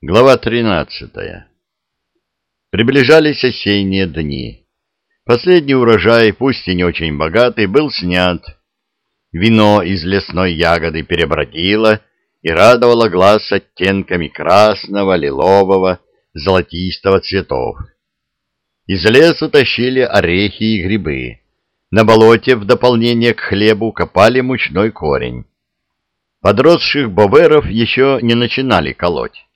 Глава 13. Приближались осенние дни. Последний урожай, пусть и не очень богатый, был снят. Вино из лесной ягоды перебродило и радовало глаз оттенками красного, лилового, золотистого цветов. Из леса тащили орехи и грибы. На болоте в дополнение к хлебу копали мучной корень. Подросших боберов еще не начинали колоть.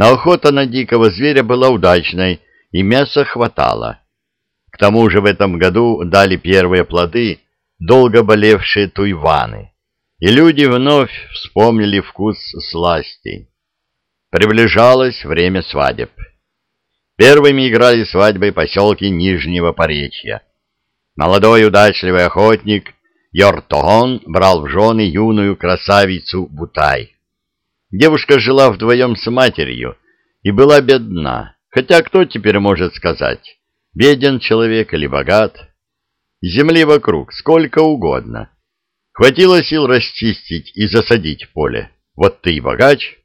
Но охота на дикого зверя была удачной, и мяса хватало. К тому же в этом году дали первые плоды долго болевшие туйваны, и люди вновь вспомнили вкус сластей. Приближалось время свадеб. Первыми играли свадьбы поселки Нижнего Поречья. Молодой удачливый охотник Йортогон брал в жены юную красавицу Бутай. Девушка жила вдвоем с матерью и была бедна, хотя кто теперь может сказать, беден человек или богат? Земли вокруг сколько угодно. Хватило сил расчистить и засадить поле. Вот ты и богач.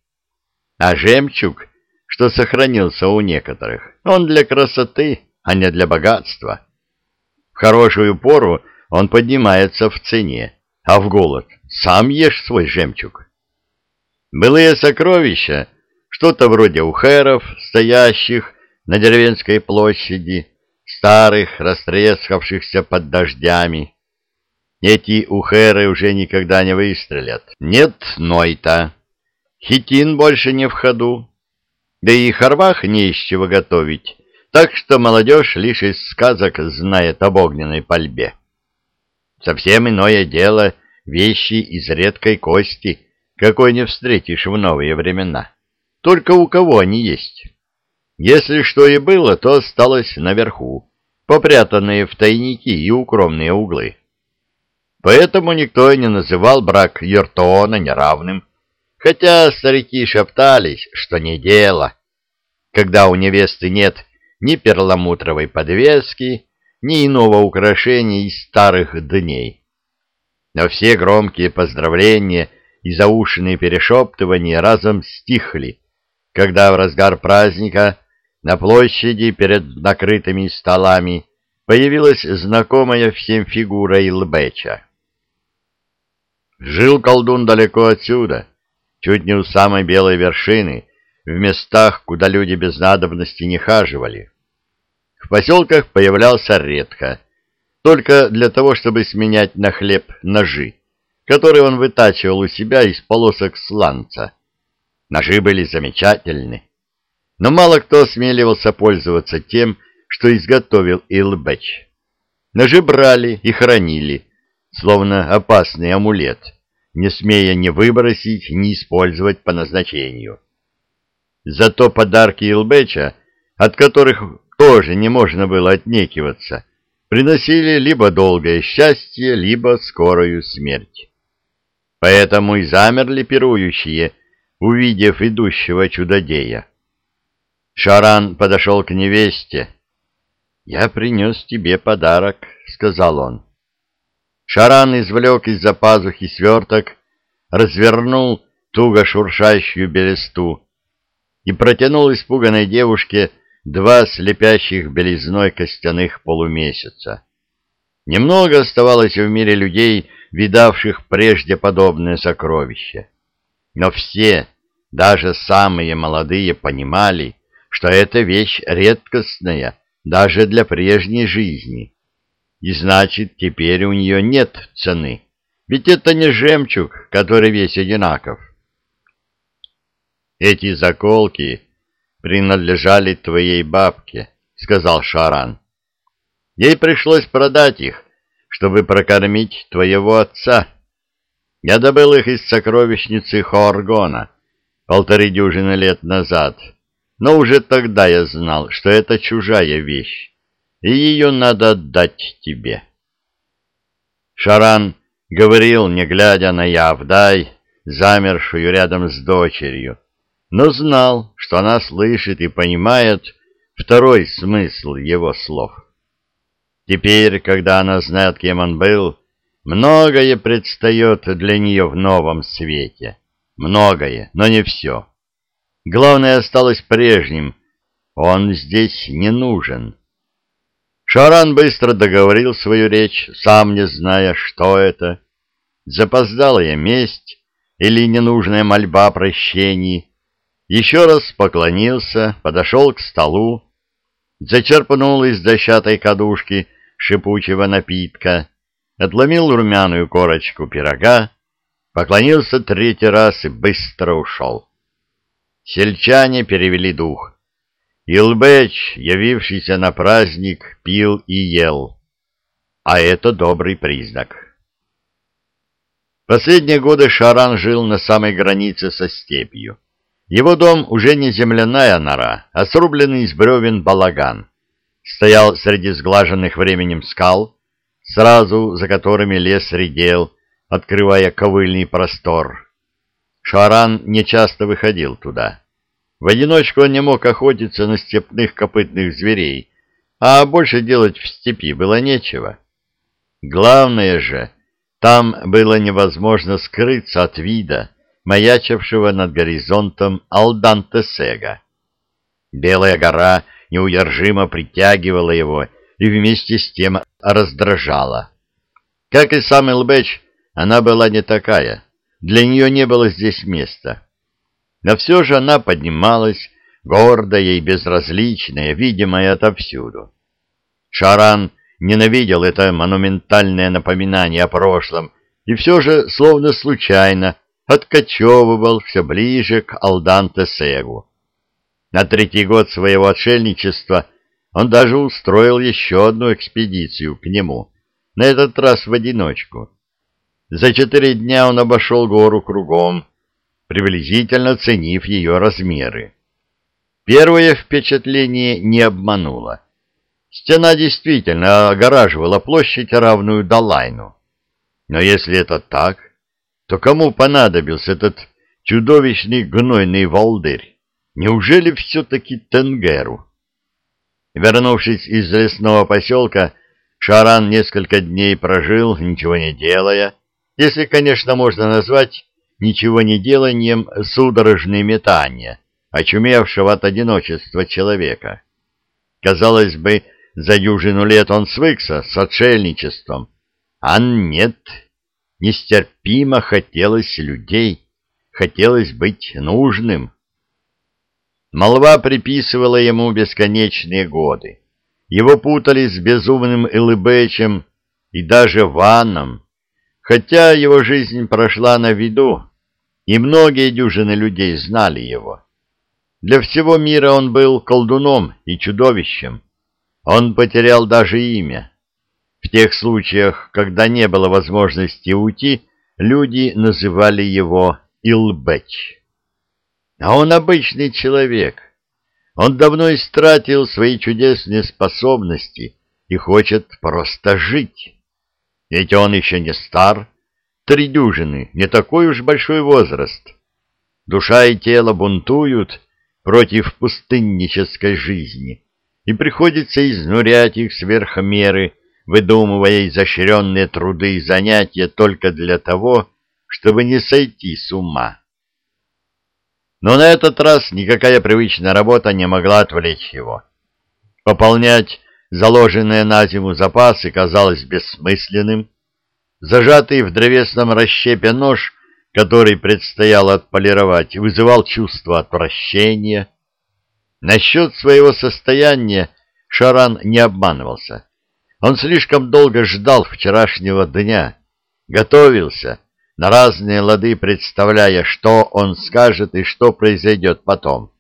А жемчуг, что сохранился у некоторых, он для красоты, а не для богатства. В хорошую пору он поднимается в цене, а в голод сам ешь свой жемчуг. Былые сокровища, что-то вроде ухеров, стоящих на деревенской площади, старых, растрескавшихся под дождями. Эти ухеры уже никогда не выстрелят. Нет Нойта. Хитин больше не в ходу. Да и хорвах не из чего готовить, так что молодежь лишь из сказок знает об огненной пальбе. Совсем иное дело вещи из редкой кости — какой не встретишь в новые времена. Только у кого они есть. Если что и было, то осталось наверху, попрятанные в тайники и укромные углы. Поэтому никто и не называл брак Йортона неравным, хотя старики шептались, что не дело, когда у невесты нет ни перламутровой подвески, ни иного украшения из старых дней. Но все громкие поздравления и заушенные перешептывания разом стихли, когда в разгар праздника на площади перед накрытыми столами появилась знакомая всем фигура Илбеча. Жил колдун далеко отсюда, чуть не у самой белой вершины, в местах, куда люди без надобности не хаживали. В поселках появлялся редко, только для того, чтобы сменять на хлеб ножи, который он вытачивал у себя из полосок сланца. Ножи были замечательны, но мало кто осмеливался пользоваться тем, что изготовил Илбеч. Ножи брали и хранили, словно опасный амулет, не смея ни выбросить, ни использовать по назначению. Зато подарки Илбеча, от которых тоже не можно было отнекиваться, приносили либо долгое счастье, либо скорую смерть. Поэтому и замерли пирующие, увидев идущего чудодея. Шаран подошел к невесте. «Я принес тебе подарок», — сказал он. Шаран извлек из-за пазухи сверток, развернул туго шуршащую белесту и протянул испуганной девушке два слепящих белизной костяных полумесяца. Немного оставалось в мире людей, видавших прежде подобное сокровище. Но все, даже самые молодые, понимали, что эта вещь редкостная даже для прежней жизни. И значит, теперь у нее нет цены. Ведь это не жемчуг, который весь одинаков. Эти заколки принадлежали твоей бабке, сказал Шаран. Ей пришлось продать их, чтобы прокормить твоего отца. Я добыл их из сокровищницы Хооргона полторы дюжины лет назад, но уже тогда я знал, что это чужая вещь, и ее надо отдать тебе. Шаран говорил, не глядя на Явдай, замершую рядом с дочерью, но знал, что она слышит и понимает второй смысл его слов. Теперь, когда она знает, кем он был, многое предстает для нее в новом свете. Многое, но не все. Главное осталось прежним. Он здесь не нужен. Шаран быстро договорил свою речь, сам не зная, что это. Запоздалая месть или ненужная мольба о прощении. Еще раз поклонился, подошел к столу, зачерпнул из дощатой кадушки шипучего напитка, отломил румяную корочку пирога, поклонился третий раз и быстро ушел. Сельчане перевели дух. Илбеч, явившийся на праздник, пил и ел. А это добрый признак. Последние годы Шаран жил на самой границе со степью. Его дом уже не земляная нора, а срубленный из бревен балаган. Стоял среди сглаженных временем скал, сразу за которыми лес редел, открывая ковыльный простор. Шаран нечасто выходил туда. В одиночку он не мог охотиться на степных копытных зверей, а больше делать в степи было нечего. Главное же, там было невозможно скрыться от вида, маячившего над горизонтом Алдантесега. Белая гора неудержимо притягивала его и вместе с тем раздражала. Как и сам Элбеч, она была не такая, для нее не было здесь места. Но все же она поднималась, гордая и безразличная, видимая отовсюду. Шаран ненавидел это монументальное напоминание о прошлом и все же, словно случайно, откачевывал все ближе к Алданте-Сегу. На третий год своего отшельничества он даже устроил еще одну экспедицию к нему, на этот раз в одиночку. За четыре дня он обошел гору кругом, приблизительно оценив ее размеры. Первое впечатление не обмануло. Стена действительно огораживала площадь, равную Далайну. Но если это так, то кому понадобился этот чудовищный гнойный волдырь? Неужели все-таки Тенгеру? Вернувшись из лесного поселка, Шаран несколько дней прожил, ничего не делая, если, конечно, можно назвать ничего не деланием судорожные метания, очумевшего от одиночества человека. Казалось бы, за дюжину лет он свыкся с отшельничеством, а нет, нестерпимо хотелось людей, хотелось быть нужным. Молва приписывала ему бесконечные годы. Его путали с безумным Илыбечем и даже Ваном, хотя его жизнь прошла на виду, и многие дюжины людей знали его. Для всего мира он был колдуном и чудовищем. Он потерял даже имя. В тех случаях, когда не было возможности уйти, люди называли его Илбеч. А он обычный человек. Он давно истратил свои чудесные способности и хочет просто жить. Ведь он еще не стар, три дюжины, не такой уж большой возраст. Душа и тело бунтуют против пустыннической жизни, и приходится изнурять их сверх меры, выдумывая изощренные труды и занятия только для того, чтобы не сойти с ума. Но на этот раз никакая привычная работа не могла отвлечь его. Пополнять заложенные на зиму запасы казалось бессмысленным. Зажатый в древесном расщепе нож, который предстояло отполировать, вызывал чувство отвращения. Насчет своего состояния Шаран не обманывался. Он слишком долго ждал вчерашнего дня, готовился, на разные лады представляя, что он скажет и что произойдет потом.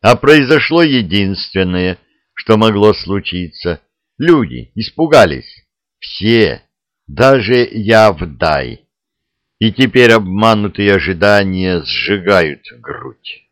А произошло единственное, что могло случиться. Люди испугались. Все, даже Явдай. И теперь обманутые ожидания сжигают грудь.